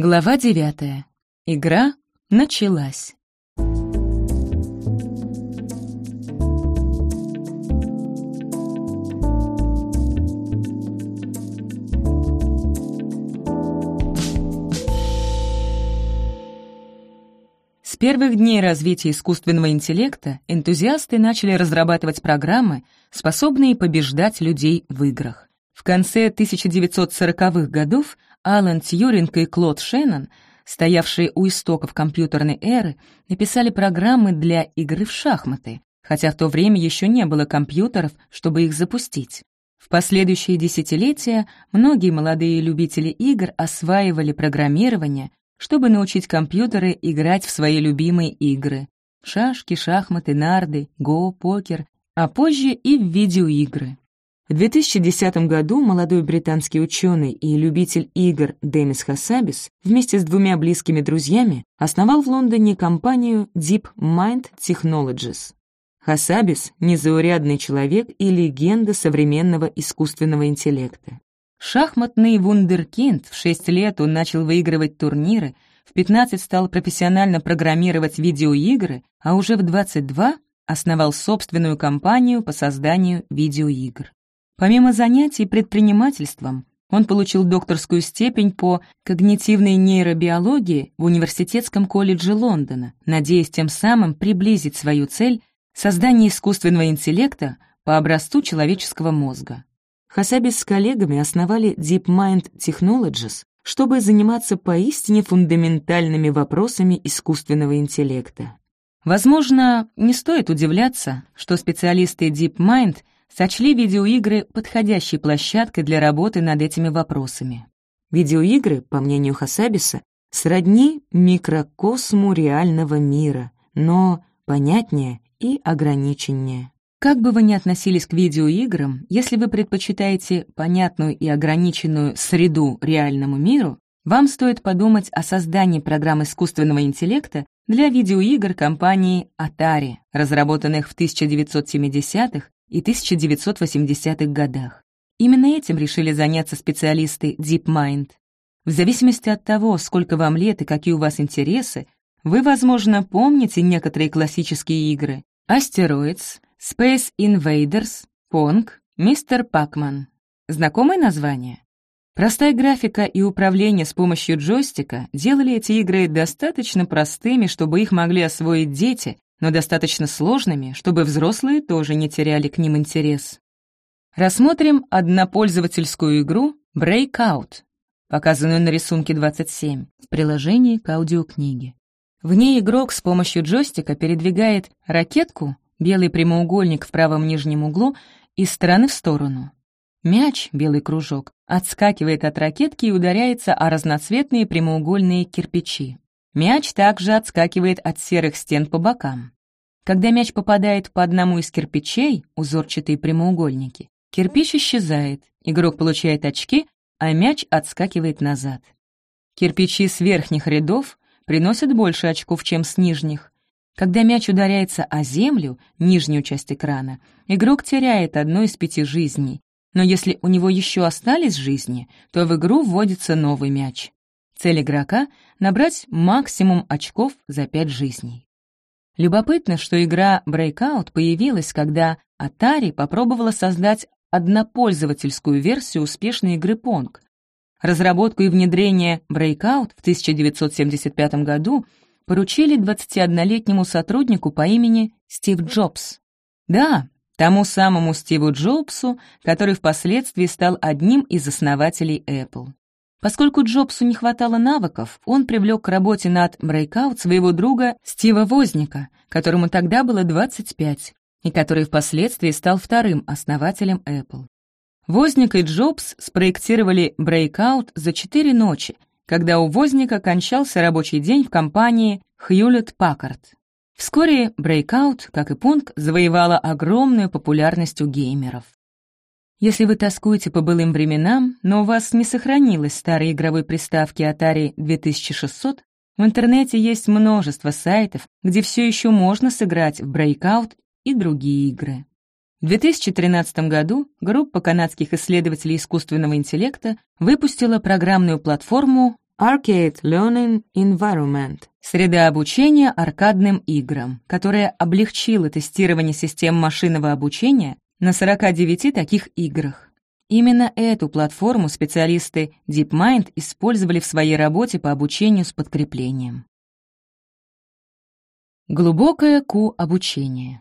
Глава девятая. Игра началась. С первых дней развития искусственного интеллекта энтузиасты начали разрабатывать программы, способные побеждать людей в играх. В конце 1940-х годов Алан Тьюринг и Клод Шеннон, стоявшие у истоков компьютерной эры, написали программы для игры в шахматы, хотя в то время еще не было компьютеров, чтобы их запустить. В последующие десятилетия многие молодые любители игр осваивали программирование, чтобы научить компьютеры играть в свои любимые игры — шашки, шахматы, нарды, го, покер, а позже и в видеоигры. В 2010 году молодой британский ученый и любитель игр Демис Хасабис вместе с двумя близкими друзьями основал в Лондоне компанию Deep Mind Technologies. Хасабис — незаурядный человек и легенда современного искусственного интеллекта. Шахматный вундеркинд в 6 лет он начал выигрывать турниры, в 15 стал профессионально программировать видеоигры, а уже в 22 основал собственную компанию по созданию видеоигр. Помимо занятий предпринимательством, он получил докторскую степень по когнитивной нейробиологии в Университетском колледже Лондона, надеясь тем самым приблизить свою цель — создание искусственного интеллекта по образцу человеческого мозга. Хасабис с коллегами основали DeepMind Technologies, чтобы заниматься поистине фундаментальными вопросами искусственного интеллекта. Возможно, не стоит удивляться, что специалисты DeepMind — сочли видеоигры подходящей площадкой для работы над этими вопросами. Видеоигры, по мнению Хасабиса, сродни микрокосму реального мира, но понятнее и ограниченнее. Как бы вы ни относились к видеоиграм, если вы предпочитаете понятную и ограниченную среду реальному миру, вам стоит подумать о создании программ искусственного интеллекта для видеоигр компании Atari, разработанных в 1970-х и 1980-х годах. Именно этим решили заняться специалисты DeepMind. В зависимости от того, сколько вам лет и какие у вас интересы, вы, возможно, помните некоторые классические игры Asteroids, Space Invaders, Pong, Мистер Пакман. Знакомое название? Простая графика и управление с помощью джойстика делали эти игры достаточно простыми, чтобы их могли освоить дети, но достаточно сложными, чтобы взрослые тоже не теряли к ним интерес. Рассмотрим однопользовательскую игру Breakout, показанную на рисунке 27 в приложении к аудиокниге. В ней игрок с помощью джойстика передвигает ракетку, белый прямоугольник в правом нижнем углу, из стороны в сторону. Мяч, белый кружок, отскакивает от ракетки и ударяется о разноцветные прямоугольные кирпичи. Мяч также отскакивает от серых стен по бокам. Когда мяч попадает по одному из кирпичей, узорчатые прямоугольники, кирпич исчезает, игрок получает очки, а мяч отскакивает назад. Кирпичи с верхних рядов приносят больше очков, чем с нижних. Когда мяч ударяется о землю, нижнюю часть экрана, игрок теряет одну из пяти жизней, но если у него еще остались жизни, то в игру вводится новый мяч. Цель игрока — набрать максимум очков за пять жизней. Любопытно, что игра Breakout появилась, когда Atari попробовала создать однопользовательскую версию успешной игры Pong. Разработку и внедрение Breakout в 1975 году поручили 21-летнему сотруднику по имени Стив Джобс. Да, тому самому Стиву Джобсу, который впоследствии стал одним из основателей Apple. Поскольку Джобсу не хватало навыков, он привлек к работе над Breakout своего друга Стива Возника, которому тогда было 25, и который впоследствии стал вторым основателем Apple. Возник и Джобс спроектировали Breakout за четыре ночи, когда у Возника кончался рабочий день в компании Hewlett Packard. Вскоре Breakout, как и Punk, завоевала огромную популярность у геймеров. Если вы тоскуете по былым временам, но у вас не сохранилось старой игровой приставки Atari 2600, в интернете есть множество сайтов, где все еще можно сыграть в Breakout и другие игры. В 2013 году группа канадских исследователей искусственного интеллекта выпустила программную платформу Arcade Learning Environment — среда обучения аркадным играм, которая облегчила тестирование систем машинного обучения на 49 таких играх. Именно эту платформу специалисты DeepMind использовали в своей работе по обучению с подкреплением. Глубокое Q-обучение.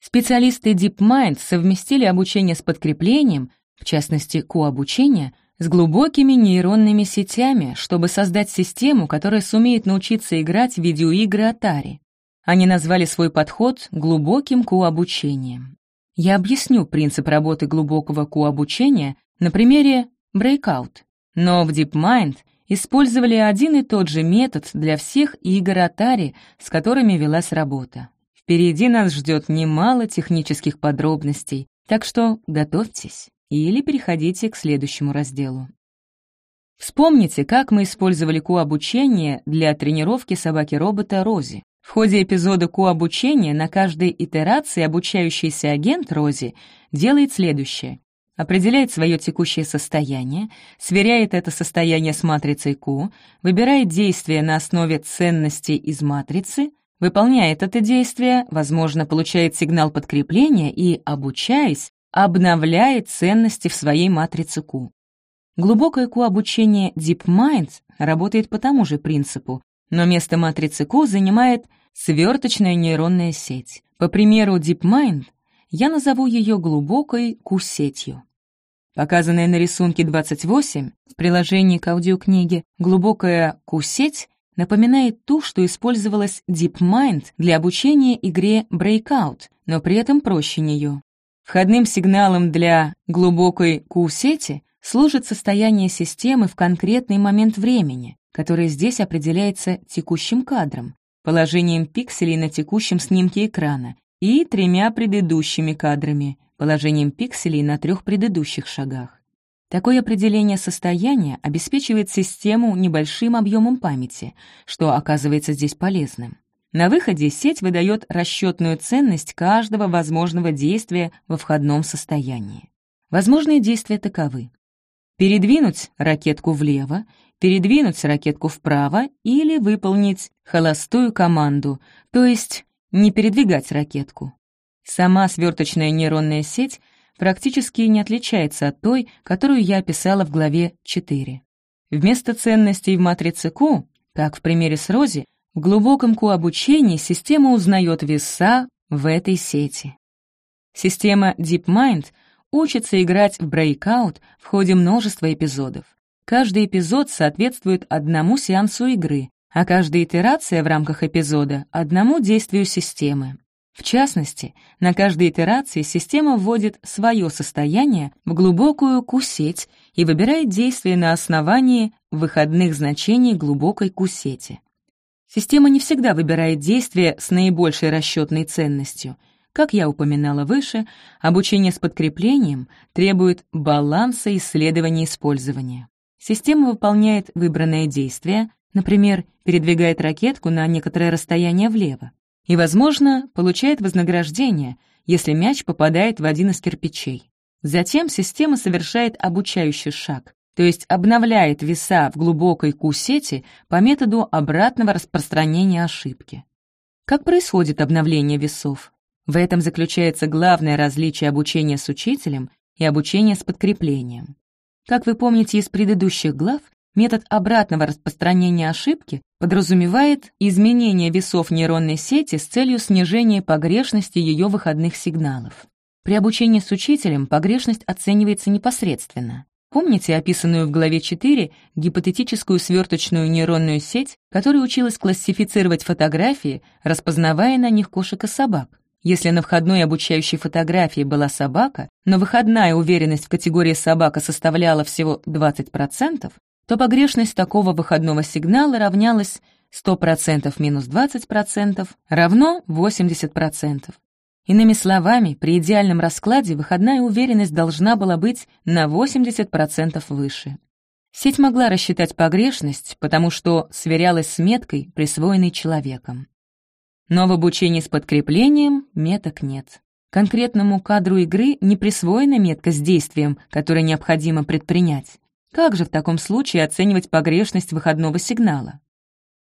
Специалисты DeepMind совместили обучение с подкреплением, в частности, Q-обучение, с глубокими нейронными сетями, чтобы создать систему, которая сумеет научиться играть в видеоигры Atari. Они назвали свой подход глубоким Q-обучением. Я объясню принцип работы глубокого Q-обучения на примере Breakout. Но в DeepMind использовали один и тот же метод для всех игр Atari, с которыми велась работа. Впереди нас ждет немало технических подробностей, так что готовьтесь или переходите к следующему разделу. Вспомните, как мы использовали ку-обучение для тренировки собаки-робота Рози. В ходе эпизода ку-обучения на каждой итерации обучающийся агент Рози делает следующее. Определяет свое текущее состояние, сверяет это состояние с матрицей Q, выбирает действие на основе ценностей из матрицы, выполняет это действие, возможно, получает сигнал подкрепления и, обучаясь, обновляет ценности в своей матрице Q. Глубокое Q-обучение DeepMind работает по тому же принципу, но место матрицы Q занимает сверточная нейронная сеть. По примеру DeepMind я назову ее глубокой Q-сетью. Показанная на рисунке 28 в приложении к аудиокниге глубокая Q-сеть напоминает ту, что использовалась DeepMind для обучения игре Breakout, но при этом проще нее. Входным сигналом для глубокой Q-сети служит состояние системы в конкретный момент времени, которое здесь определяется текущим кадром, положением пикселей на текущем снимке экрана и тремя предыдущими кадрами, положением пикселей на трех предыдущих шагах. Такое определение состояния обеспечивает систему небольшим объемом памяти, что оказывается здесь полезным. На выходе сеть выдает расчетную ценность каждого возможного действия во входном состоянии. Возможные действия таковы. Передвинуть ракетку влево, передвинуть ракетку вправо или выполнить холостую команду, то есть не передвигать ракетку. Сама сверточная нейронная сеть практически не отличается от той, которую я описала в главе 4. Вместо ценностей в матрице Q, как в примере с Рози, в глубоком Q-обучении система узнает веса в этой сети. Система DeepMind учится играть в Breakout в ходе множества эпизодов. Каждый эпизод соответствует одному сеансу игры, а каждая итерация в рамках эпизода — одному действию системы. В частности, на каждой итерации система вводит свое состояние в глубокую Q-сеть и выбирает действие на основании выходных значений глубокой Q-сети. Система не всегда выбирает действие с наибольшей расчетной ценностью. Как я упоминала выше, обучение с подкреплением требует баланса исследования использования. Система выполняет выбранное действие, например, передвигает ракетку на некоторое расстояние влево, и, возможно, получает вознаграждение, если мяч попадает в один из кирпичей. Затем система совершает обучающий шаг, то есть обновляет веса в глубокой Q-сети по методу обратного распространения ошибки. Как происходит обновление весов? В этом заключается главное различие обучения с учителем и обучения с подкреплением. Как вы помните из предыдущих глав, метод обратного распространения ошибки подразумевает изменение весов нейронной сети с целью снижения погрешности ее выходных сигналов. При обучении с учителем погрешность оценивается непосредственно. Помните описанную в главе 4 гипотетическую сверточную нейронную сеть, которая училась классифицировать фотографии, распознавая на них кошек и собак? Если на входной обучающей фотографии была собака, но выходная уверенность в категории собака составляла всего 20%, то погрешность такого выходного сигнала равнялась 100% минус 20% равно 80%. Иными словами, при идеальном раскладе выходная уверенность должна была быть на 80% выше. Сеть могла рассчитать погрешность, потому что сверялась с меткой, присвоенной человеком. Но в обучении с подкреплением меток нет. Конкретному кадру игры не присвоена метка с действием, которое необходимо предпринять. Как же в таком случае оценивать погрешность выходного сигнала?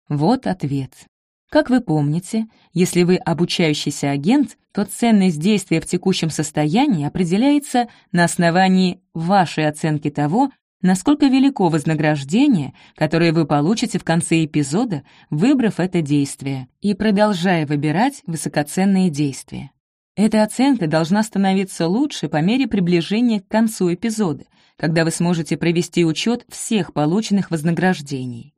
Вот ответ. Как вы помните, если вы обучающийся агент, то ценность действия в текущем состоянии определяется на основании вашей оценки того, насколько велико вознаграждение, которое вы получите в конце эпизода, выбрав это действие и продолжая выбирать высокоценные действия. Эта оценка должна становиться лучше по мере приближения к концу эпизода, когда вы сможете провести учет всех полученных вознаграждений.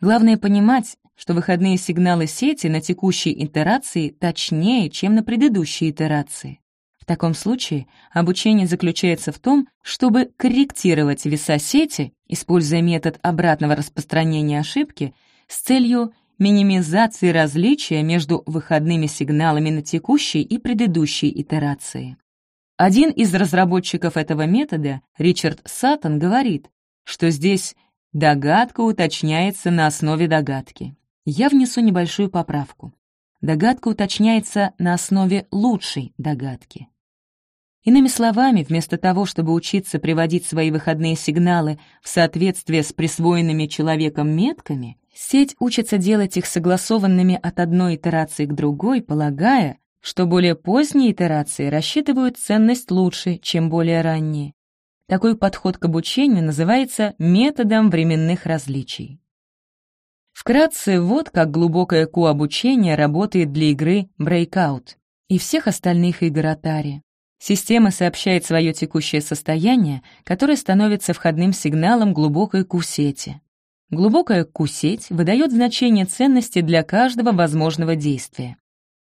Главное понимать, что выходные сигналы сети на текущей итерации точнее, чем на предыдущей итерации. В таком случае обучение заключается в том, чтобы корректировать веса сети, используя метод обратного распространения ошибки, с целью минимизации различия между выходными сигналами на текущей и предыдущей итерации. Один из разработчиков этого метода, Ричард Саттон, говорит, что здесь Догадка уточняется на основе догадки. Я внесу небольшую поправку. Догадка уточняется на основе лучшей догадки. Иными словами, вместо того, чтобы учиться приводить свои выходные сигналы в соответствие с присвоенными человеком метками, сеть учится делать их согласованными от одной итерации к другой, полагая, что более поздние итерации рассчитывают ценность лучше, чем более ранние. Такой подход к обучению называется методом временных различий. Вкратце, вот как глубокое ку-обучение работает для игры Breakout и всех остальных игр Atari. Система сообщает свое текущее состояние, которое становится входным сигналом глубокой ку-сети. Глубокая ку-сеть выдает значение ценности для каждого возможного действия.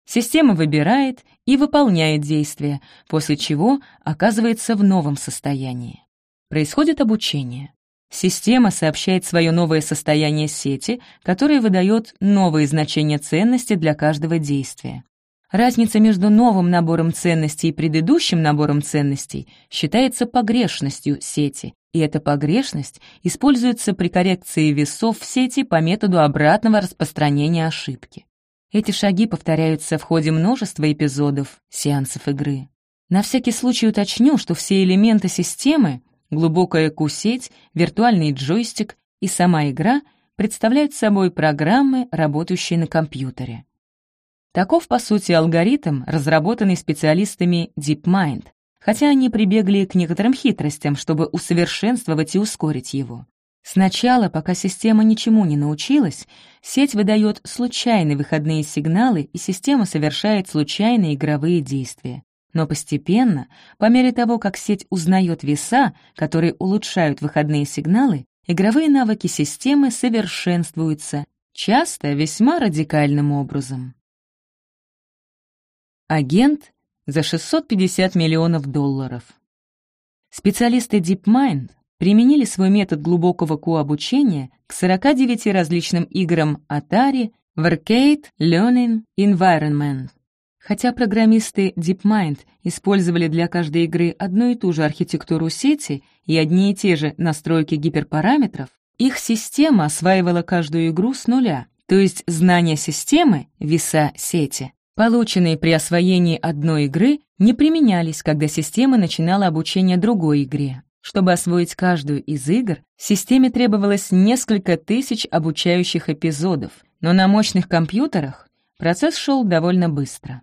Система выбирает и выполняет действие, после чего оказывается в новом состоянии. Происходит обучение. Система сообщает свое новое состояние сети, которое выдает новые значения ценности для каждого действия. Разница между новым набором ценностей и предыдущим набором ценностей считается погрешностью сети, и эта погрешность используется при коррекции весов в сети по методу обратного распространения ошибки. Эти шаги повторяются в ходе множества эпизодов, сеансов игры. На всякий случай уточню, что все элементы системы — глубокая Q-сеть, виртуальный джойстик и сама игра — представляют собой программы, работающие на компьютере. Таков, по сути, алгоритм, разработанный специалистами DeepMind, хотя они прибегли к некоторым хитростям, чтобы усовершенствовать и ускорить его. Сначала, пока система ничему не научилась, сеть выдает случайные выходные сигналы, и система совершает случайные игровые действия. Но постепенно, по мере того, как сеть узнает веса, которые улучшают выходные сигналы, игровые навыки системы совершенствуются, часто весьма радикальным образом. Агент за 650 миллионов долларов. Специалисты DeepMind применили свой метод глубокого ку-обучения к 49 различным играм Atari в Arcade Learning Environment. Хотя программисты DeepMind использовали для каждой игры одну и ту же архитектуру сети и одни и те же настройки гиперпараметров, их система осваивала каждую игру с нуля, то есть знания системы, веса сети, полученные при освоении одной игры, не применялись, когда система начинала обучение другой игре. Чтобы освоить каждую из игр, системе требовалось несколько тысяч обучающих эпизодов, но на мощных компьютерах процесс шел довольно быстро.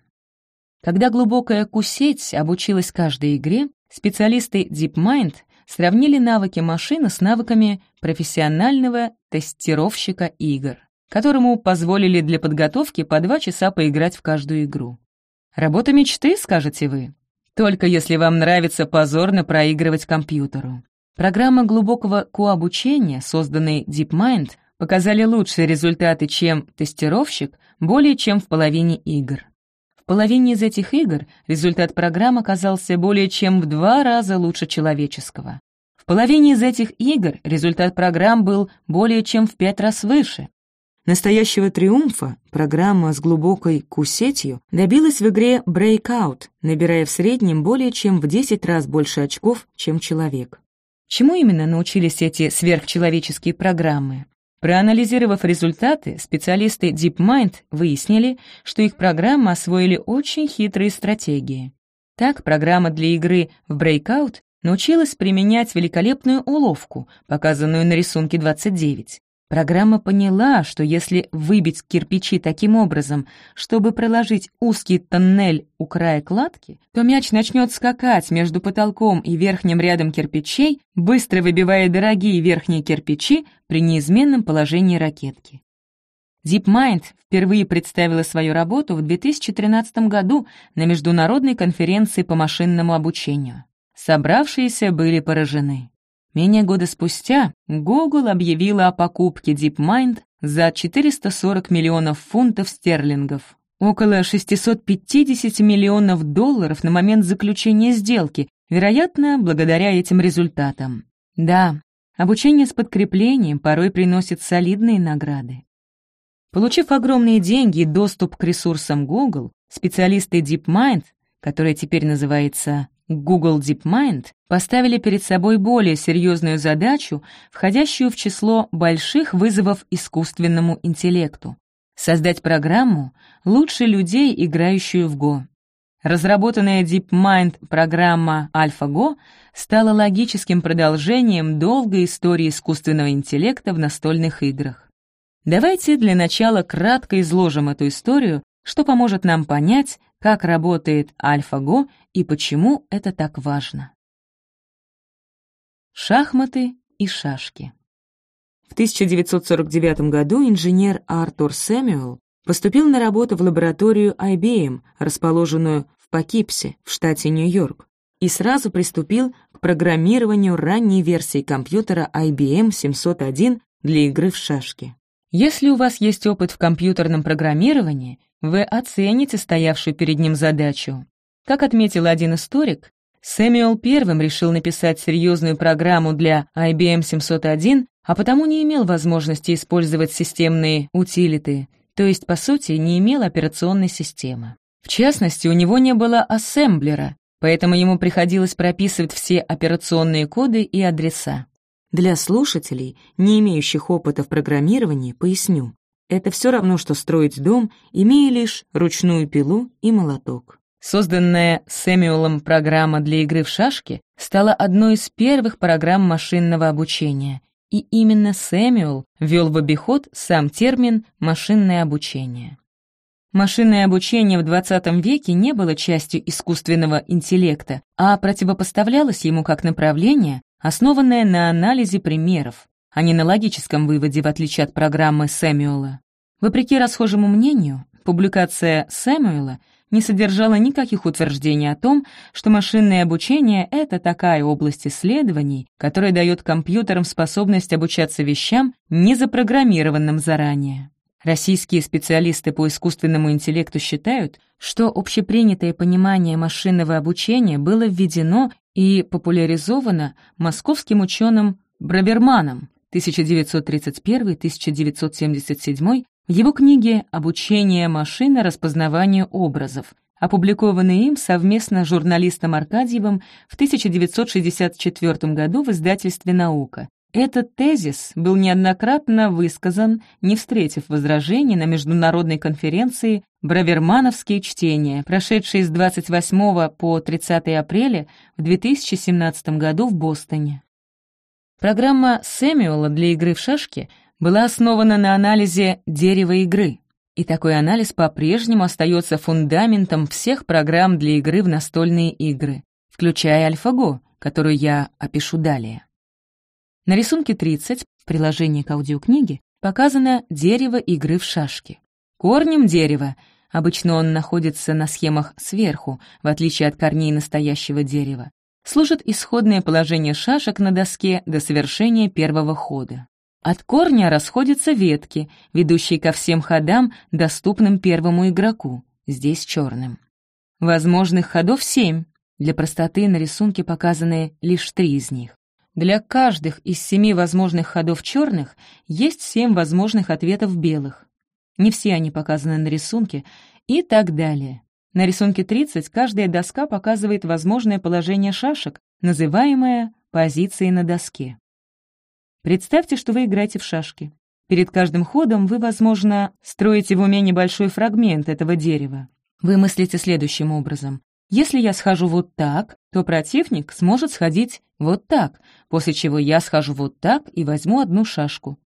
Когда глубокая Q-сеть обучилась каждой игре, специалисты DeepMind сравнили навыки машины с навыками профессионального тестировщика игр, которому позволили для подготовки по два часа поиграть в каждую игру. Работа мечты, скажете вы? Только если вам нравится позорно проигрывать компьютеру. Программы глубокого кообучения, созданные DeepMind, показали лучшие результаты, чем тестировщик, более чем в половине игр. В половине из этих игр результат программ оказался более чем в два раза лучше человеческого. В половине из этих игр результат программ был более чем в пять раз выше. Настоящего триумфа программа с глубокой Q-сетью добилась в игре Breakout, набирая в среднем более чем в 10 раз больше очков, чем человек. Чему именно научились эти сверхчеловеческие программы? Проанализировав результаты, специалисты DeepMind выяснили, что их программы освоили очень хитрые стратегии. Так, программа для игры в Breakout научилась применять великолепную уловку, показанную на рисунке 29. Программа поняла, что если выбить кирпичи таким образом, чтобы проложить узкий тоннель у края кладки, то мяч начнет скакать между потолком и верхним рядом кирпичей, быстро выбивая дорогие верхние кирпичи при неизменном положении ракетки. DeepMind впервые представила свою работу в 2013 году на Международной конференции по машинному обучению. Собравшиеся были поражены. Менее года спустя Google объявила о покупке DeepMind за 440 миллионов фунтов стерлингов, около 650 миллионов долларов на момент заключения сделки, вероятно, благодаря этим результатам. Да, обучение с подкреплением порой приносит солидные награды. Получив огромные деньги и доступ к ресурсам Google, специалисты DeepMind, которая теперь называется Google DeepMind поставили перед собой более серьезную задачу, входящую в число больших вызовов искусственному интеллекту — создать программу лучше людей, играющую в Go. Разработанная DeepMind программа AlphaGo стала логическим продолжением долгой истории искусственного интеллекта в настольных играх. Давайте для начала кратко изложим эту историю, что поможет нам понять, как работает AlphaGo и почему это так важно. Шахматы и шашки. В 1949 году инженер Артур Сэмюэл поступил на работу в лабораторию IBM, расположенную в Покипсе, в штате Нью-Йорк, и сразу приступил к программированию ранней версии компьютера IBM 701 для игры в шашки. Если у вас есть опыт в компьютерном программировании, вы оцените стоявшую перед ним задачу. Как отметил один историк, Сэмюэл первым решил написать серьезную программу для IBM 701, а потому не имел возможности использовать системные утилиты, то есть, по сути, не имел операционной системы. В частности, у него не было ассемблера, поэтому ему приходилось прописывать все операционные коды и адреса. Для слушателей, не имеющих опыта в программировании, поясню. Это все равно, что строить дом, имея лишь ручную пилу и молоток. Созданная Сэмюэлом программа для игры в шашки стала одной из первых программ машинного обучения, и именно Сэмюэл ввел в обиход сам термин «машинное обучение». Машинное обучение в XX веке не было частью искусственного интеллекта, а противопоставлялось ему как направление, основанное на анализе примеров, а не на логическом выводе, в отличие от программы Сэмюэла. Вопреки расхожему мнению, публикация Сэмюэла не содержала никаких утверждений о том, что машинное обучение — это такая область исследований, которая дает компьютерам способность обучаться вещам, не запрограммированным заранее. Российские специалисты по искусственному интеллекту считают, что общепринятое понимание машинного обучения было введено и популяризовано московским ученым Браверманом 1931-1977 в его книге «Обучение машины распознаванию образов», опубликованной им совместно с журналистом Аркадьевым в 1964 году в издательстве «Наука». Этот тезис был неоднократно высказан, не встретив возражений на международной конференции «Бравермановские чтения», прошедшей с 28 по 30 апреля в 2017 году в Бостоне. Программа Сэмюэла для игры в шашки — была основана на анализе дерева игры, и такой анализ по-прежнему остается фундаментом всех программ для игры в настольные игры, включая AlphaGo, которую я опишу далее. На рисунке 30 в приложении к аудиокниге показано дерево игры в шашки. Корнем дерева, обычно он находится на схемах сверху, в отличие от корней настоящего дерева, служит исходное положение шашек на доске до совершения первого хода. От корня расходятся ветки, ведущие ко всем ходам, доступным первому игроку, здесь черным. Возможных ходов семь. Для простоты на рисунке показаны лишь три из них. Для каждых из семи возможных ходов черных есть семь возможных ответов белых. Не все они показаны на рисунке и так далее. На рисунке 30 каждая доска показывает возможное положение шашек, называемое позицией на доске. Представьте, что вы играете в шашки. Перед каждым ходом вы, возможно, строите в уме небольшой фрагмент этого дерева. Вы мыслите следующим образом. Если я схожу вот так, то противник сможет сходить вот так, после чего я схожу вот так и возьму одну шашку.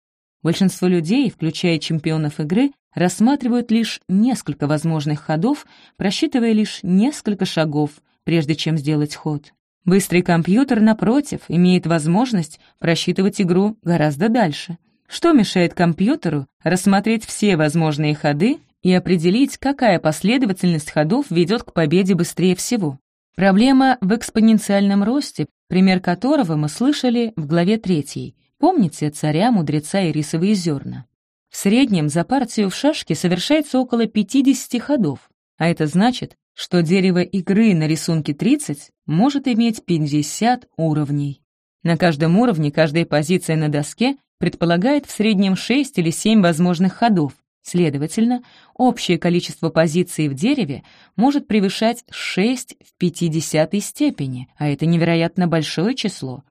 Большинство людей, включая чемпионов игры, рассматривают лишь несколько возможных ходов, просчитывая лишь несколько шагов, прежде чем сделать ход. Быстрый компьютер, напротив, имеет возможность просчитывать игру гораздо дальше. Что мешает компьютеру рассмотреть все возможные ходы и определить, какая последовательность ходов ведет к победе быстрее всего? Проблема в экспоненциальном росте, пример которого мы слышали в главе 3. Помните царя, мудреца и рисовые зерна? В среднем за партию в шашке совершается около 50 ходов, а это значит, что дерево игры на рисунке 30 может иметь 50 уровней. На каждом уровне каждая позиция на доске предполагает в среднем 6 или 7 возможных ходов. Следовательно, общее количество позиций в дереве может превышать 6 в 50 степени, а это невероятно большое число.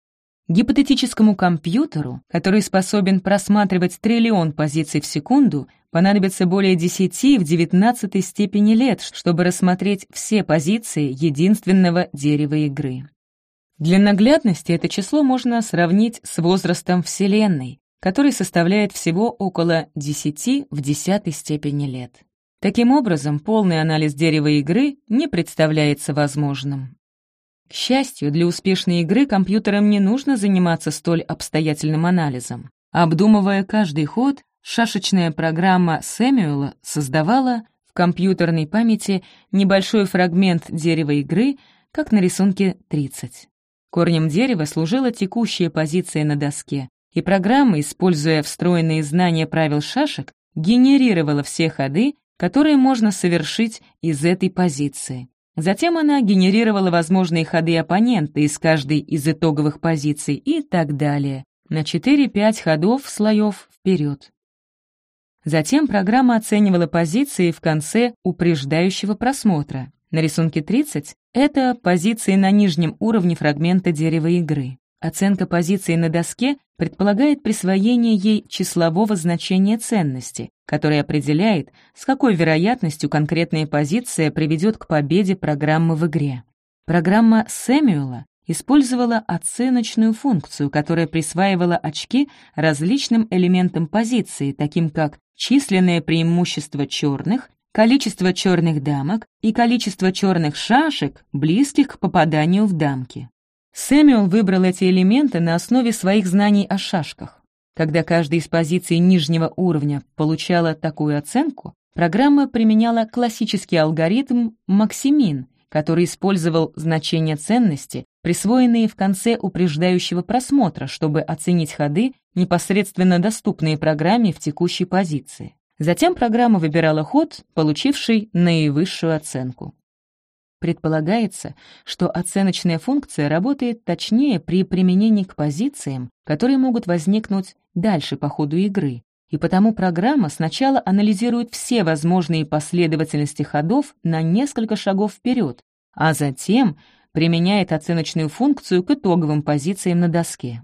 Гипотетическому компьютеру, который способен просматривать триллион позиций в секунду, понадобится более 10 в 19 степени лет, чтобы рассмотреть все позиции единственного дерева игры. Для наглядности это число можно сравнить с возрастом Вселенной, который составляет всего около 10 в 10 степени лет. Таким образом, полный анализ дерева игры не представляется возможным. К счастью, для успешной игры компьютерам не нужно заниматься столь обстоятельным анализом. Обдумывая каждый ход, шашечная программа Сэмюэла создавала в компьютерной памяти небольшой фрагмент дерева игры, как на рисунке 30. Корнем дерева служила текущая позиция на доске, и программа, используя встроенные знания правил шашек, генерировала все ходы, которые можно совершить из этой позиции. Затем она генерировала возможные ходы оппонента из каждой из итоговых позиций и так далее, на 4-5 ходов слоев вперед. Затем программа оценивала позиции в конце упреждающего просмотра. На рисунке 30 — это позиции на нижнем уровне фрагмента дерева игры. Оценка позиции на доске предполагает присвоение ей числового значения ценности, которое определяет, с какой вероятностью конкретная позиция приведет к победе программы в игре. Программа Сэмюэла использовала оценочную функцию, которая присваивала очки различным элементам позиции, таким как численное преимущество черных, количество черных дамок и количество черных шашек, близких к попаданию в дамки. Сэмюэл выбрал эти элементы на основе своих знаний о шашках. Когда каждая из позиций нижнего уровня получала такую оценку, программа применяла классический алгоритм Максимин, который использовал значения ценности, присвоенные в конце упреждающего просмотра, чтобы оценить ходы, непосредственно доступные программе в текущей позиции. Затем программа выбирала ход, получивший наивысшую оценку. Предполагается, что оценочная функция работает точнее при применении к позициям, которые могут возникнуть дальше по ходу игры, и потому программа сначала анализирует все возможные последовательности ходов на несколько шагов вперед, а затем применяет оценочную функцию к итоговым позициям на доске.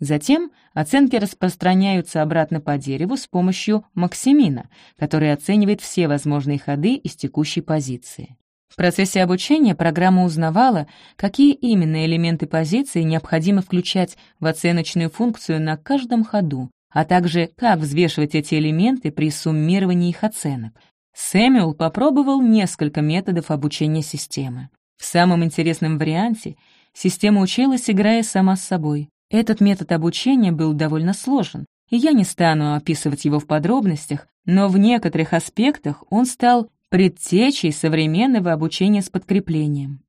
Затем оценки распространяются обратно по дереву с помощью Максимина, который оценивает все возможные ходы из текущей позиции. В процессе обучения программа узнавала, какие именно элементы позиции необходимо включать в оценочную функцию на каждом ходу, а также как взвешивать эти элементы при суммировании их оценок. Сэмюэл попробовал несколько методов обучения системы. В самом интересном варианте система училась, играя сама с собой. Этот метод обучения был довольно сложен, и я не стану описывать его в подробностях, но в некоторых аспектах он стал предтечей современного обучения с подкреплением.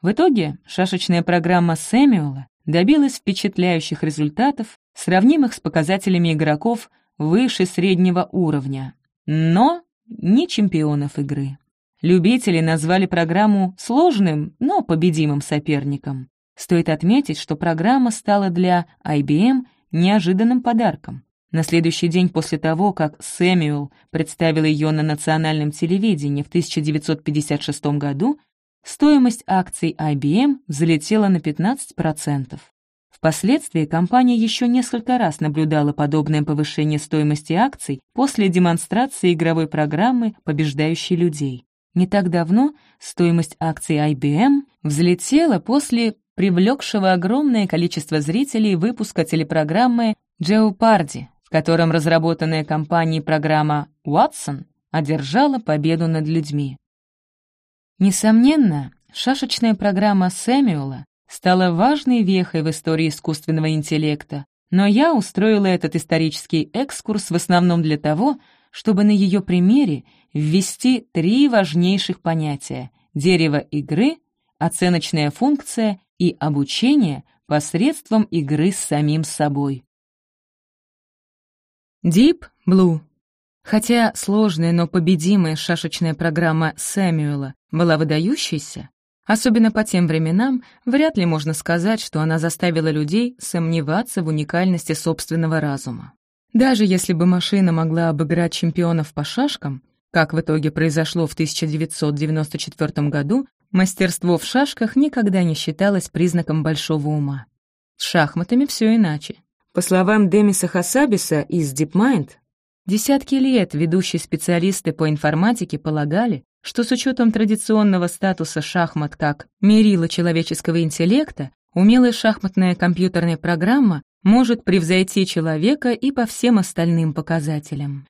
В итоге шашечная программа Сэмюэла добилась впечатляющих результатов, сравнимых с показателями игроков выше среднего уровня, но не чемпионов игры. Любители назвали программу сложным, но победимым соперником. Стоит отметить, что программа стала для IBM неожиданным подарком. На следующий день после того, как Сэмюэл представил ее на национальном телевидении в 1956 году, стоимость акций IBM взлетела на 15%. Впоследствии компания еще несколько раз наблюдала подобное повышение стоимости акций после демонстрации игровой программы «Побеждающий людей». Не так давно стоимость акций IBM взлетела после привлекшего огромное количество зрителей выпуска телепрограммы «Джеопарди», в котором разработанная компанией программа «Уотсон» одержала победу над людьми. Несомненно, шашечная программа Сэмюэла стала важной вехой в истории искусственного интеллекта, но я устроила этот исторический экскурс в основном для того, чтобы на ее примере ввести три важнейших понятия — дерево игры, оценочная функция и обучение посредством игры с самим собой. Deep Blue Хотя сложная, но победимая шашечная программа Сэмюэла была выдающейся, особенно по тем временам, вряд ли можно сказать, что она заставила людей сомневаться в уникальности собственного разума. Даже если бы машина могла обыграть чемпионов по шашкам, как в итоге произошло в 1994 году, мастерство в шашках никогда не считалось признаком большого ума. С шахматами все иначе. По словам Демиса Хасабиса из DeepMind, десятки лет ведущие специалисты по информатике полагали, что с учетом традиционного статуса шахмат как мерила человеческого интеллекта, умелая шахматная компьютерная программа может превзойти человека и по всем остальным показателям.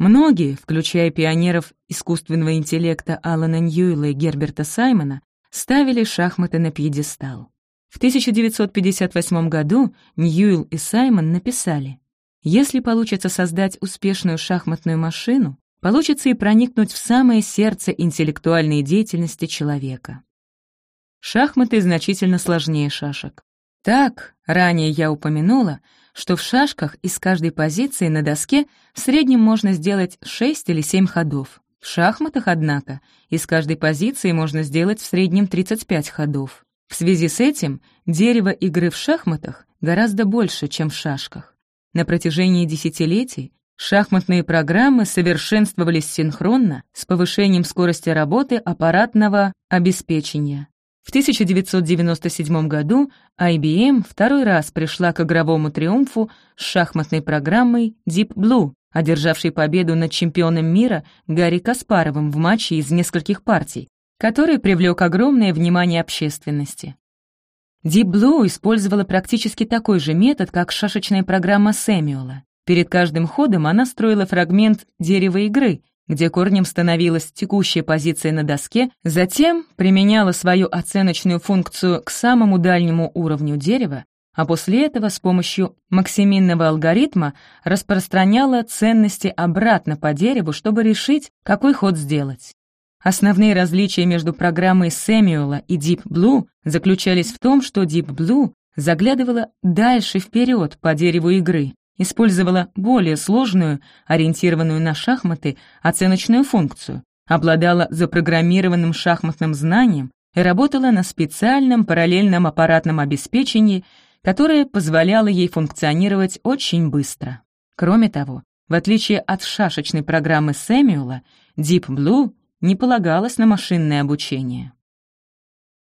Многие, включая пионеров искусственного интеллекта Алана Ньюэлла и Герберта Саймона, ставили шахматы на пьедестал. В 1958 году Ньюэлл и Саймон написали, «Если получится создать успешную шахматную машину, получится и проникнуть в самое сердце интеллектуальной деятельности человека». Шахматы значительно сложнее шашек. Так, ранее я упомянула, что в шашках из каждой позиции на доске в среднем можно сделать 6 или 7 ходов. В шахматах, однако, из каждой позиции можно сделать в среднем 35 ходов. В связи с этим дерево игры в шахматах гораздо больше, чем в шашках. На протяжении десятилетий шахматные программы совершенствовались синхронно с повышением скорости работы аппаратного обеспечения. В 1997 году IBM второй раз пришла к игровому триумфу с шахматной программой Deep Blue, одержавшей победу над чемпионом мира Гарри Каспаровым в матче из нескольких партий, который привлек огромное внимание общественности. Deep Blue использовала практически такой же метод, как шашечная программа Сэмюэла. Перед каждым ходом она строила фрагмент дерева игры, где корнем становилась текущая позиция на доске, затем применяла свою оценочную функцию к самому дальнему уровню дерева, а после этого с помощью максиминного алгоритма распространяла ценности обратно по дереву, чтобы решить, какой ход сделать. Основные различия между программой Сэмюэла и Deep Blue заключались в том, что Deep Blue заглядывала дальше вперед по дереву игры, использовала более сложную, ориентированную на шахматы, оценочную функцию, обладала запрограммированным шахматным знанием и работала на специальном параллельном аппаратном обеспечении, которое позволяло ей функционировать очень быстро. Кроме того, в отличие от шашечной программы Сэмюэла, Deep Blue не полагалась на машинное обучение.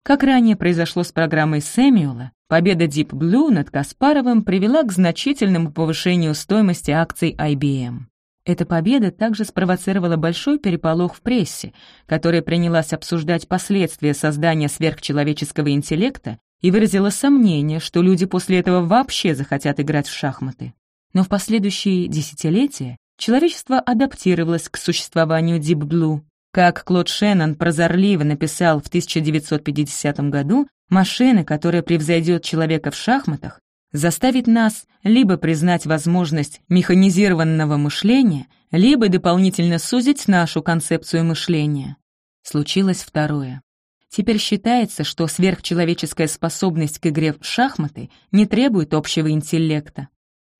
Как ранее произошло с программой Сэмюэла, победа Deep Blue над Каспаровым привела к значительному повышению стоимости акций IBM. Эта победа также спровоцировала большой переполох в прессе, которая принялась обсуждать последствия создания сверхчеловеческого интеллекта и выразила сомнение, что люди после этого вообще захотят играть в шахматы. Но в последующие десятилетия человечество адаптировалось к существованию Deep Blue, как Клод Шеннон прозорливо написал в 1950 году, машина, которая превзойдет человека в шахматах, заставит нас либо признать возможность механизированного мышления, либо дополнительно сузить нашу концепцию мышления. Случилось второе. Теперь считается, что сверхчеловеческая способность к игре в шахматы не требует общего интеллекта.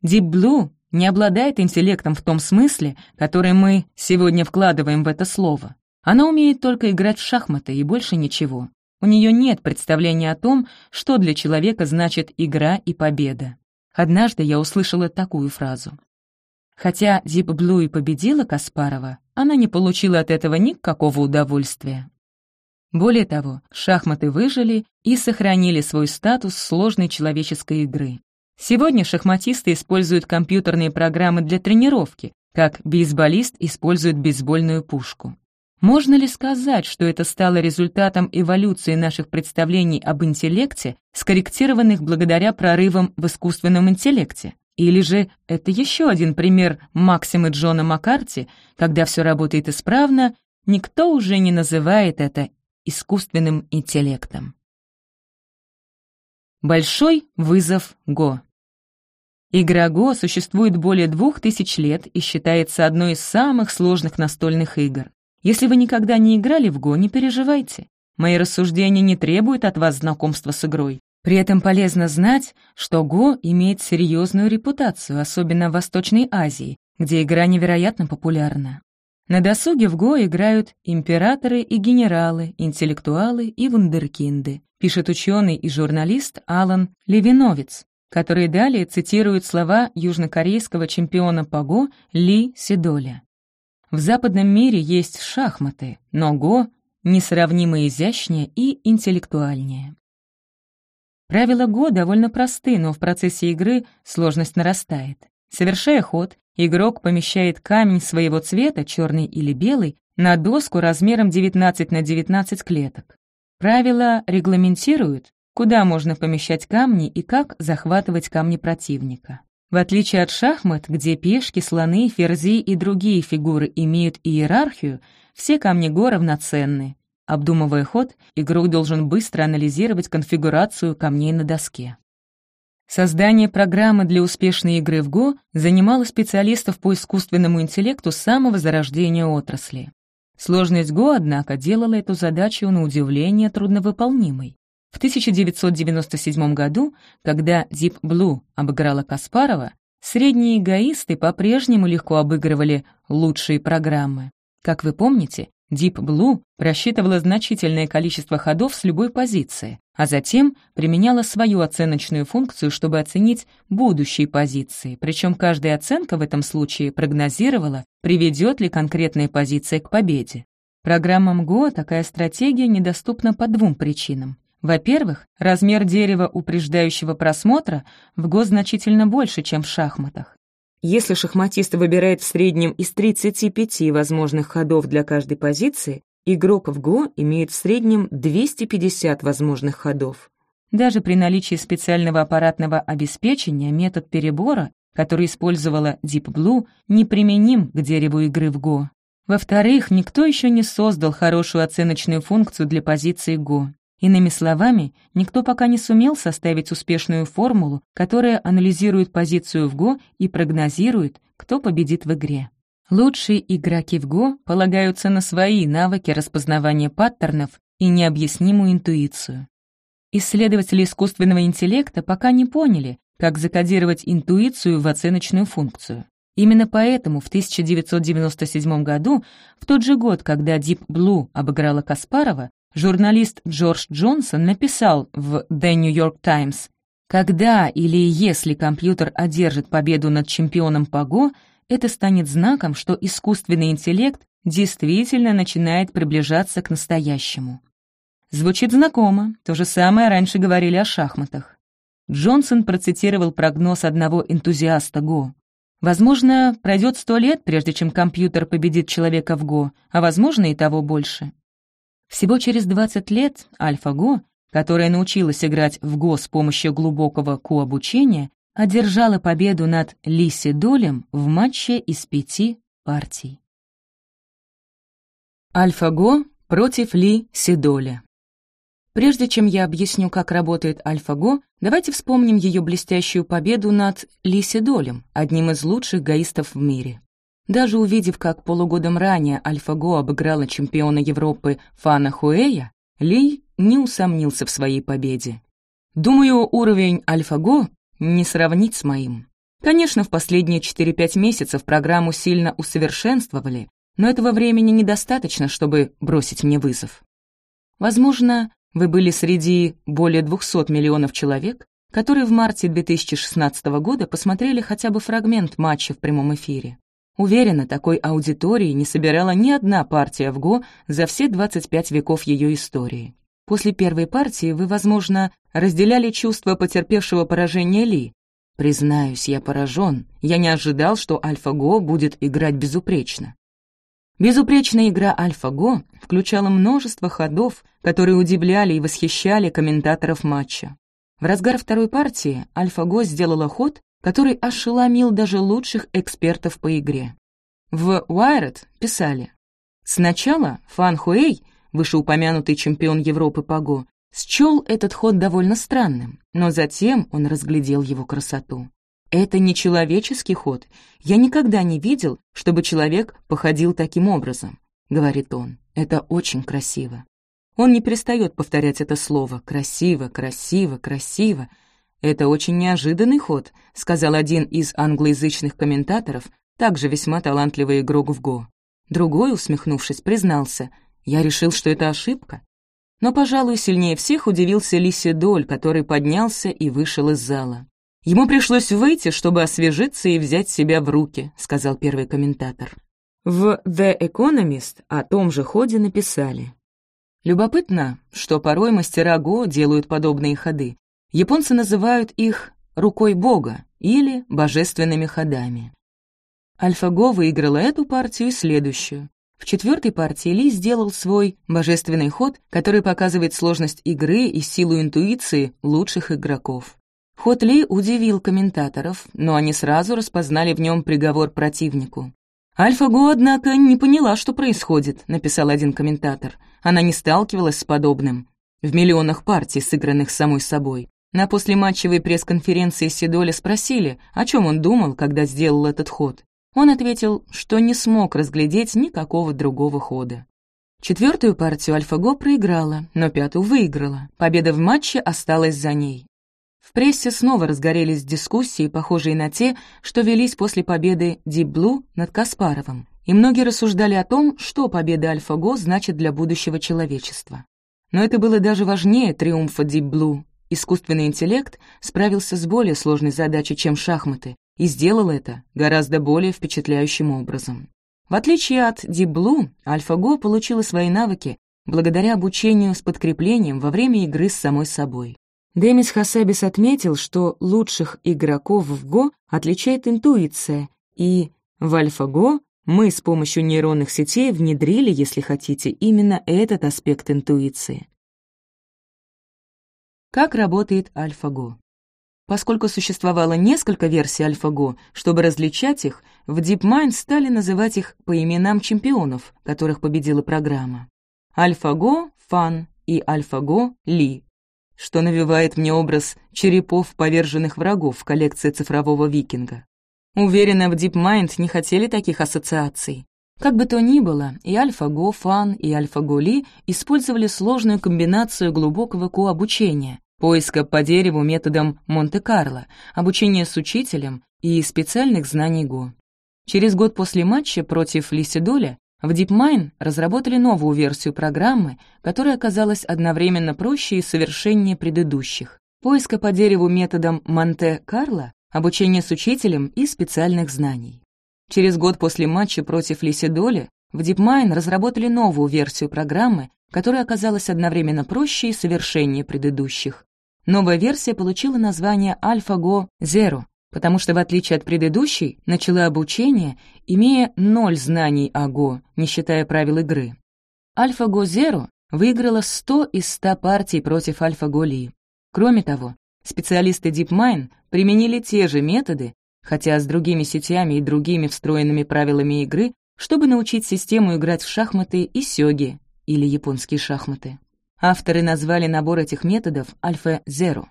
Deep Blue не обладает интеллектом в том смысле, который мы сегодня вкладываем в это слово. Она умеет только играть в шахматы и больше ничего. У нее нет представления о том, что для человека значит игра и победа. Однажды я услышала такую фразу. Хотя Дип Блу и победила Каспарова, она не получила от этого никакого удовольствия. Более того, шахматы выжили и сохранили свой статус сложной человеческой игры. Сегодня шахматисты используют компьютерные программы для тренировки, как бейсболист использует бейсбольную пушку. Можно ли сказать, что это стало результатом эволюции наших представлений об интеллекте, скорректированных благодаря прорывам в искусственном интеллекте? Или же это еще один пример Максимы Джона Маккарти, когда все работает исправно, никто уже не называет это искусственным интеллектом. Большой вызов Го Игра Го существует более двух тысяч лет и считается одной из самых сложных настольных игр. Если вы никогда не играли в Го, не переживайте. Мои рассуждения не требуют от вас знакомства с игрой. При этом полезно знать, что Го имеет серьезную репутацию, особенно в Восточной Азии, где игра невероятно популярна. На досуге в Го играют императоры и генералы, интеллектуалы и вундеркинды, пишет ученый и журналист Алан Левиновец, который далее цитирует слова южнокорейского чемпиона по Го Ли Сидоля. В западном мире есть шахматы, но Го несравнимо изящнее и интеллектуальнее. Правила Го довольно просты, но в процессе игры сложность нарастает. Совершая ход, игрок помещает камень своего цвета, черный или белый, на доску размером 19 на 19 клеток. Правила регламентируют, куда можно помещать камни и как захватывать камни противника. В отличие от шахмат, где пешки, слоны, ферзи и другие фигуры имеют иерархию, все камни Го равноценны, Обдумывая ход, игрок должен быстро анализировать конфигурацию камней на доске. Создание программы для успешной игры в Го занимало специалистов по искусственному интеллекту с самого зарождения отрасли. Сложность Го, однако, делала эту задачу на удивление трудновыполнимой. В 1997 году, когда Deep Blue обыграла Каспарова, средние эгоисты по-прежнему легко обыгрывали лучшие программы. Как вы помните, Deep Blue просчитывала значительное количество ходов с любой позиции, а затем применяла свою оценочную функцию, чтобы оценить будущие позиции, причем каждая оценка в этом случае прогнозировала, приведет ли конкретная позиция к победе. Программам Go такая стратегия недоступна по двум причинам. Во-первых, размер дерева упреждающего просмотра в Go значительно больше, чем в шахматах. Если шахматист выбирает в среднем из 35 возможных ходов для каждой позиции, игрок в Го имеет в среднем 250 возможных ходов. Даже при наличии специального аппаратного обеспечения метод перебора, который использовала Deep Blue, неприменим к дереву игры в Го. Во-вторых, никто еще не создал хорошую оценочную функцию для позиции Го. Иными словами, никто пока не сумел составить успешную формулу, которая анализирует позицию в Го и прогнозирует, кто победит в игре. Лучшие игроки в Го полагаются на свои навыки распознавания паттернов и необъяснимую интуицию. Исследователи искусственного интеллекта пока не поняли, как закодировать интуицию в оценочную функцию. Именно поэтому в 1997 году, в тот же год, когда Deep Blue обыграла Каспарова, Журналист Джордж Джонсон написал в The New York Times, «Когда или если компьютер одержит победу над чемпионом по ГО, это станет знаком, что искусственный интеллект действительно начинает приближаться к настоящему». Звучит знакомо, то же самое раньше говорили о шахматах. Джонсон процитировал прогноз одного энтузиаста ГО. Возможно, пройдет сто лет, прежде чем компьютер победит человека в ГО, а возможно и того больше. Всего через 20 лет AlphaGo, которая научилась играть в Го с помощью глубокого ку-обучения, одержала победу над Лиси Долем в матче из пяти партий. AlphaGo против Ли Сидоля. Прежде чем я объясню, как работает AlphaGo, давайте вспомним ее блестящую победу над Ли Сидолем, одним из лучших гаистов в мире. Даже увидев, как полугодом ранее Альфа-Го обыграла чемпиона Европы Фана Хуэя, Ли не усомнился в своей победе. Думаю, уровень Альфа-Го не сравнить с моим. Конечно, в последние 4-5 месяцев программу сильно усовершенствовали, но этого времени недостаточно, чтобы бросить мне вызов. Возможно, вы были среди более 200 миллионов человек, которые в марте 2016 года посмотрели хотя бы фрагмент матча в прямом эфире. Уверена, такой аудитории не собирала ни одна партия в ГО за все 25 веков ее истории. После первой партии вы, возможно, разделяли чувства потерпевшего поражения Ли. Признаюсь, я поражен. Я не ожидал, что Альфа-Го будет играть безупречно. Безупречная игра AlphaGo включала множество ходов, которые удивляли и восхищали комментаторов матча. В разгар второй партии AlphaGo сделала ход, который ошеломил даже лучших экспертов по игре. В Wired писали, «Сначала Фан Хуэй, вышеупомянутый чемпион Европы по Го, счел этот ход довольно странным, но затем он разглядел его красоту. Это не человеческий ход. Я никогда не видел, чтобы человек походил таким образом, говорит он. Это очень красиво. Он не перестает повторять это слово «красиво, красиво, красиво». «Это очень неожиданный ход», — сказал один из англоязычных комментаторов, также весьма талантливый игрок в Го. Другой, усмехнувшись, признался, «Я решил, что это ошибка». Но, пожалуй, сильнее всех удивился Лиси Доль, который поднялся и вышел из зала. «Ему пришлось выйти, чтобы освежиться и взять себя в руки», — сказал первый комментатор. В The Economist о том же ходе написали. Любопытно, что порой мастера Го делают подобные ходы. Японцы называют их «рукой Бога» или «божественными ходами». Альфа-Го выиграла эту партию и следующую. В четвертой партии Ли сделал свой божественный ход, который показывает сложность игры и силу интуиции лучших игроков. Ход Ли удивил комментаторов, но они сразу распознали в нем приговор противнику. «Альфа-Го, однако, не поняла, что происходит», — написал один комментатор. Она не сталкивалась с подобным. В миллионах партий, сыгранных самой собой. На послематчевой пресс-конференции Сидоля спросили, о чем он думал, когда сделал этот ход. Он ответил, что не смог разглядеть никакого другого хода. Четвертую партию Альфа-Го проиграла, но пятую выиграла. Победа в матче осталась за ней. В прессе снова разгорелись дискуссии, похожие на те, что велись после победы Deep Blue над Каспаровым, и многие рассуждали о том, что победа Альфа-Го значит для будущего человечества. Но это было даже важнее триумфа Deep Blue. Искусственный интеллект справился с более сложной задачей, чем шахматы, и сделал это гораздо более впечатляющим образом. В отличие от Deep Blue, AlphaGo получила свои навыки благодаря обучению с подкреплением во время игры с самой собой. Демис Хасабис отметил, что лучших игроков в Го отличает интуиция, и в AlphaGo мы с помощью нейронных сетей внедрили, если хотите, именно этот аспект интуиции. Как работает AlphaGo? Поскольку существовало несколько версий AlphaGo, чтобы различать их, в DeepMind стали называть их по именам чемпионов, которых победила программа. AlphaGo — Фан и AlphaGo — Ли что навевает мне образ черепов поверженных врагов в коллекции цифрового викинга. Уверена, в DeepMind не хотели таких ассоциаций. Как бы то ни было, и AlphaGo Fan, и AlphaGo Li использовали сложную комбинацию глубокого ко-обучения, поиска по дереву методом Монте-Карло, обучения с учителем и специальных знаний Го. Через год после матча против Лисидоля в DeepMind разработали новую версию программы, которая оказалась одновременно проще и совершеннее предыдущих. Поиска по дереву методом Монте-Карло, обучение с учителем и специальных знаний. Через год после матча против Лисидоли в DeepMind разработали новую версию программы, которая оказалась одновременно проще и совершеннее предыдущих. Новая версия получила название AlphaGo Zero, потому что, в отличие от предыдущей, начала обучение, имея ноль знаний о Го, не считая правил игры. AlphaGo Zero выиграла 100 из 100 партий против AlphaGo Li. Кроме того, специалисты DeepMind применили те же методы, хотя с другими сетями и другими встроенными правилами игры, чтобы научить систему играть в шахматы и сёги, или японские шахматы. Авторы назвали набор этих методов Zero.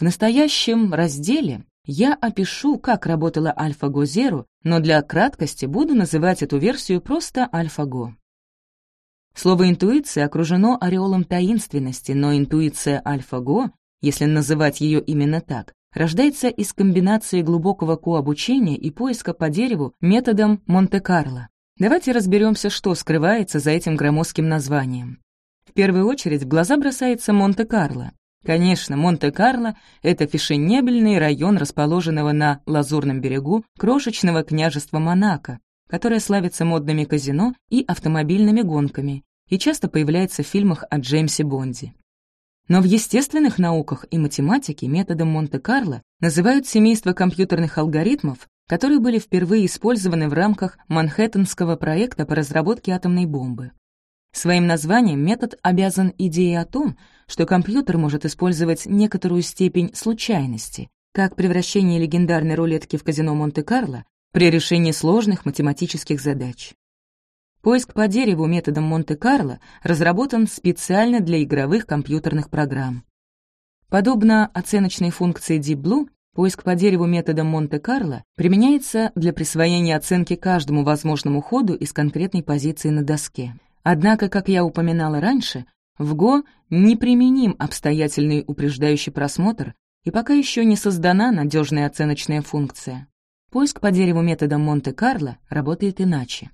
В настоящем разделе я опишу, как работала AlphaGo Zero, но для краткости буду называть эту версию просто AlphaGo. Слово «интуиция» окружено ореолом таинственности, но интуиция AlphaGo, если называть ее именно так, рождается из комбинации глубокого кообучения и поиска по дереву методом Монте-Карло. Давайте разберемся, что скрывается за этим громоздким названием. В первую очередь в глаза бросается Монте-Карло. Конечно, Монте-Карло — это фешенебельный район, расположенного на Лазурном берегу крошечного княжества Монако, которое славится модными казино и автомобильными гонками и часто появляется в фильмах о Джеймсе Бонде. Но в естественных науках и математике методом Монте-Карло называют семейство компьютерных алгоритмов, которые были впервые использованы в рамках Манхэттенского проекта по разработке атомной бомбы. Своим названием метод обязан идее о том, что компьютер может использовать некоторую степень случайности, как превращение легендарной рулетки в казино Монте-Карло при решении сложных математических задач. Поиск по дереву методом Монте-Карло разработан специально для игровых компьютерных программ. Подобно оценочной функции Deep Blue, поиск по дереву методом Монте-Карло применяется для присвоения оценки каждому возможному ходу из конкретной позиции на доске. Однако, как я упоминала раньше, в Go неприменим обстоятельный упреждающий просмотр и пока еще не создана надежная оценочная функция. Поиск по дереву методом Монте-Карло работает иначе.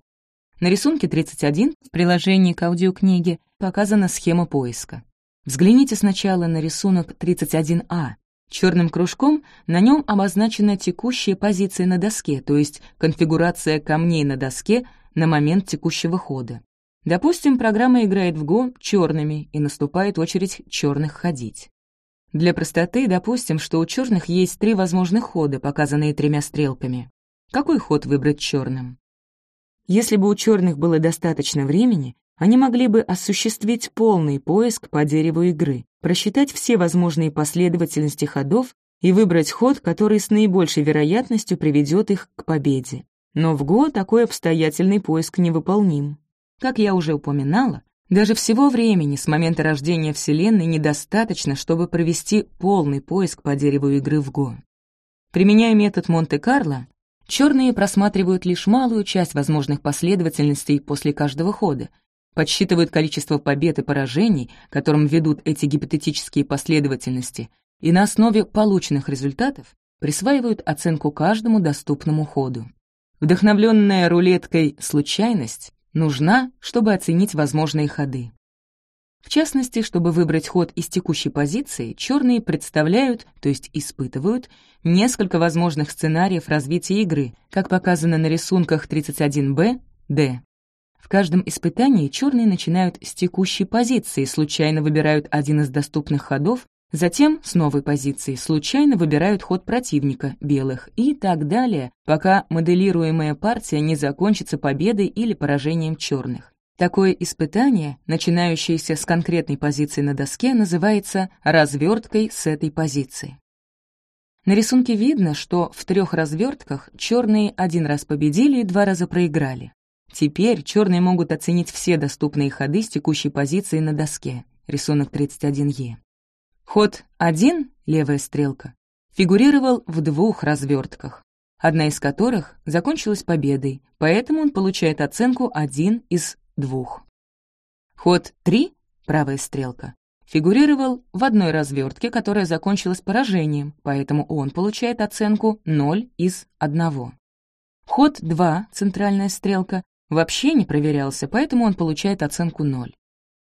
На рисунке 31 в приложении к аудиокниге показана схема поиска. Взгляните сначала на рисунок 31А. Черным кружком на нем обозначена текущая позиция на доске, то есть конфигурация камней на доске на момент текущего хода. Допустим, программа играет в Go черными, и наступает очередь черных ходить. Для простоты допустим, что у черных есть три возможных хода, показанные тремя стрелками. Какой ход выбрать черным? Если бы у черных было достаточно времени, они могли бы осуществить полный поиск по дереву игры, просчитать все возможные последовательности ходов и выбрать ход, который с наибольшей вероятностью приведет их к победе. Но в Го такой обстоятельный поиск невыполним. Как я уже упоминала, даже всего времени с момента рождения Вселенной недостаточно, чтобы провести полный поиск по дереву игры в Го. Применяя метод Монте-Карло, черные просматривают лишь малую часть возможных последовательностей после каждого хода, подсчитывают количество побед и поражений, которым ведут эти гипотетические последовательности, и на основе полученных результатов присваивают оценку каждому доступному ходу. Вдохновленная рулеткой случайность нужна, чтобы оценить возможные ходы. В частности, чтобы выбрать ход из текущей позиции, черные представляют, то есть испытывают, несколько возможных сценариев развития игры, как показано на рисунках 31Б, Д. В каждом испытании черные начинают с текущей позиции, случайно выбирают один из доступных ходов Затем с новой позиции случайно выбирают ход противника, белых, и так далее, пока моделируемая партия не закончится победой или поражением черных. Такое испытание, начинающееся с конкретной позиции на доске, называется разверткой с этой позиции. На рисунке видно, что в трех развертках черные один раз победили и два раза проиграли. Теперь черные могут оценить все доступные ходы с текущей позиции на доске, рисунок 31Е. Ход 1, левая стрелка, фигурировал в двух развертках, одна из которых закончилась победой, поэтому он получает оценку 1 из двух. Ход 3, правая стрелка, фигурировал в одной развертке, которая закончилась поражением, поэтому он получает оценку 0 из 1. Ход 2, центральная стрелка, вообще не проверялся, поэтому он получает оценку 0.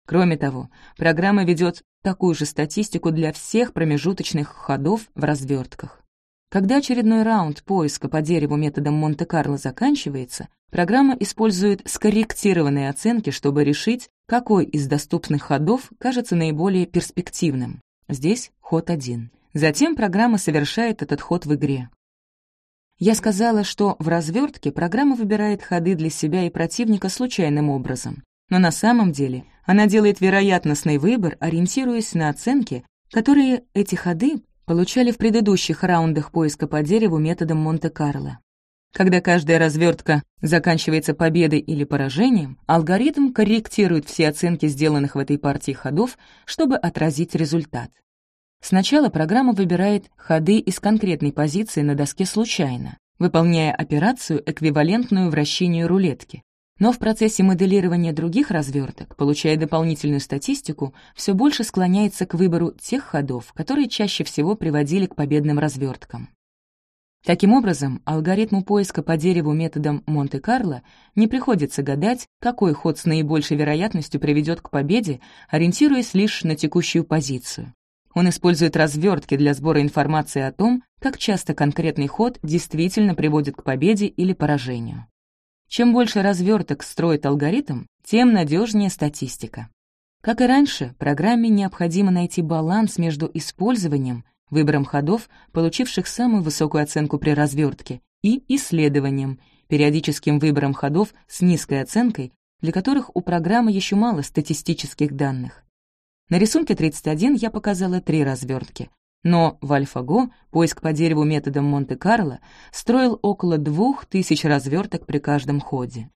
Кроме того, программа ведет такую же статистику для всех промежуточных ходов в развертках. Когда очередной раунд поиска по дереву методом Монте-Карло заканчивается, программа использует скорректированные оценки, чтобы решить, какой из доступных ходов кажется наиболее перспективным. Здесь ход 1. Затем программа совершает этот ход в игре. Я сказала, что в развертке программа выбирает ходы для себя и противника случайным образом. Но на самом деле она делает вероятностный выбор, ориентируясь на оценки, которые эти ходы получали в предыдущих раундах поиска по дереву методом Монте-Карло. Когда каждая развертка заканчивается победой или поражением, алгоритм корректирует все оценки сделанных в этой партии ходов, чтобы отразить результат. Сначала программа выбирает ходы из конкретной позиции на доске случайно, выполняя операцию, эквивалентную вращению рулетки. Но в процессе моделирования других разверток, получая дополнительную статистику, все больше склоняется к выбору тех ходов, которые чаще всего приводили к победным разверткам. Таким образом, алгоритму поиска по дереву методом Монте-Карло не приходится гадать, какой ход с наибольшей вероятностью приведет к победе, ориентируясь лишь на текущую позицию. Он использует развертки для сбора информации о том, как часто конкретный ход действительно приводит к победе или поражению. Чем больше разверток строит алгоритм, тем надежнее статистика. Как и раньше, программе необходимо найти баланс между использованием, выбором ходов, получивших самую высокую оценку при развертке, и исследованием, периодическим выбором ходов с низкой оценкой, для которых у программы еще мало статистических данных. На рисунке 31 я показала три развертки, но в AlphaGo поиск по дереву методом Монте-Карло строил около двух тысяч разверток при каждом ходе.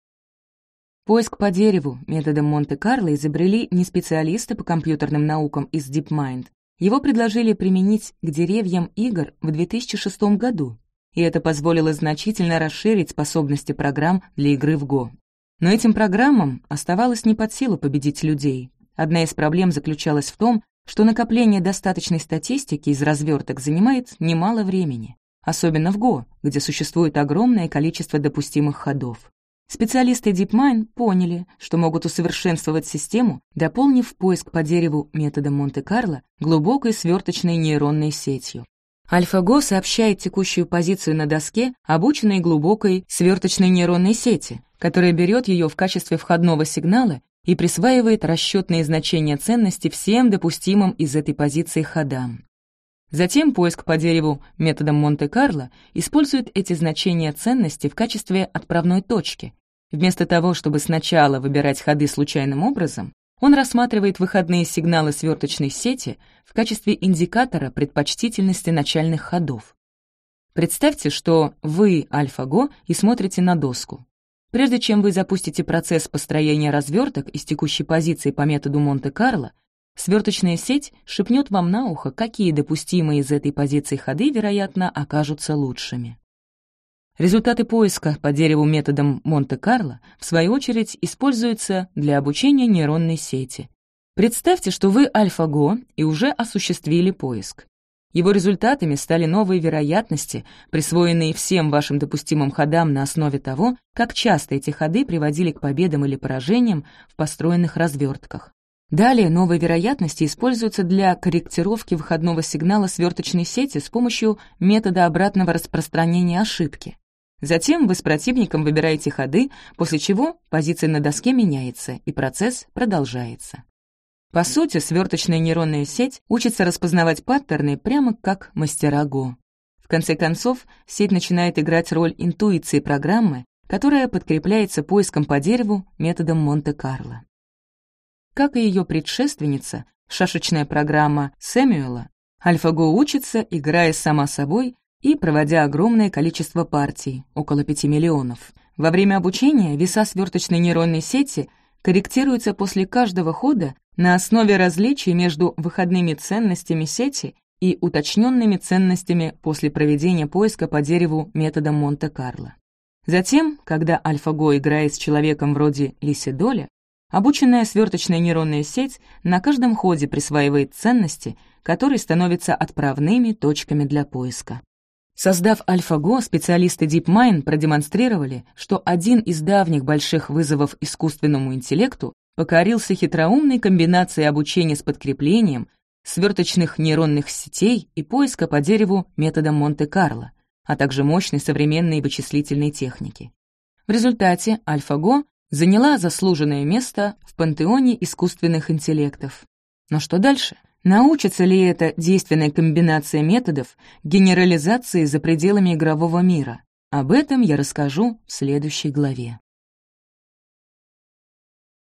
Поиск по дереву методом Монте-Карло изобрели не специалисты по компьютерным наукам из DeepMind. Его предложили применить к деревьям игр в 2006 году, и это позволило значительно расширить способности программ для игры в Go. Но этим программам оставалось не под силу победить людей. Одна из проблем заключалась в том, что накопление достаточной статистики из разверток занимает немало времени, особенно в Go, где существует огромное количество допустимых ходов. Специалисты DeepMind поняли, что могут усовершенствовать систему, дополнив поиск по дереву методом Монте-Карло глубокой сверточной нейронной сетью. AlphaGo сообщает текущую позицию на доске, обученной глубокой сверточной нейронной сети, которая берет ее в качестве входного сигнала и присваивает расчетные значения ценности всем допустимым из этой позиции ходам. Затем поиск по дереву методом Монте-Карло использует эти значения ценности в качестве отправной точки. Вместо того, чтобы сначала выбирать ходы случайным образом, он рассматривает выходные сигналы сверточной сети в качестве индикатора предпочтительности начальных ходов. Представьте, что вы AlphaGo и смотрите на доску. Прежде чем вы запустите процесс построения разверток из текущей позиции по методу Монте-Карло, Сверточная сеть шепнет вам на ухо, какие допустимые из этой позиции ходы, вероятно, окажутся лучшими. Результаты поиска по дереву методом Монте-Карло, в свою очередь, используются для обучения нейронной сети. Представьте, что вы AlphaGo и уже осуществили поиск. Его результатами стали новые вероятности, присвоенные всем вашим допустимым ходам на основе того, как часто эти ходы приводили к победам или поражениям в построенных развертках. Далее новые вероятности используются для корректировки выходного сигнала сверточной сети с помощью метода обратного распространения ошибки. Затем вы с противником выбираете ходы, после чего позиция на доске меняется, и процесс продолжается. По сути, сверточная нейронная сеть учится распознавать паттерны прямо как мастера Го. В конце концов, сеть начинает играть роль интуиции программы, которая подкрепляется поиском по дереву методом Монте-Карло. Как и ее предшественница, шашечная программа Сэмюэла, AlphaGo учится, играя сама собой и проводя огромное количество партий, около 5 миллионов. Во время обучения веса сверточной нейронной сети корректируются после каждого хода на основе различий между выходными ценностями сети и уточненными ценностями после проведения поиска по дереву методом Монте-Карло. Затем, когда AlphaGo играет с человеком вроде Лисидоля, Обученная сверточная нейронная сеть на каждом ходе присваивает ценности, которые становятся отправными точками для поиска. Создав AlphaGo, специалисты DeepMind продемонстрировали, что один из давних больших вызовов искусственному интеллекту покорился хитроумной комбинацией обучения с подкреплением, сверточных нейронных сетей и поиска по дереву методом Монте-Карло, а также мощной современной вычислительной техники. В результате AlphaGo заняла заслуженное место в пантеоне искусственных интеллектов. Но что дальше? Научится ли эта действенная комбинация методов генерализации за пределами игрового мира? Об этом я расскажу в следующей главе.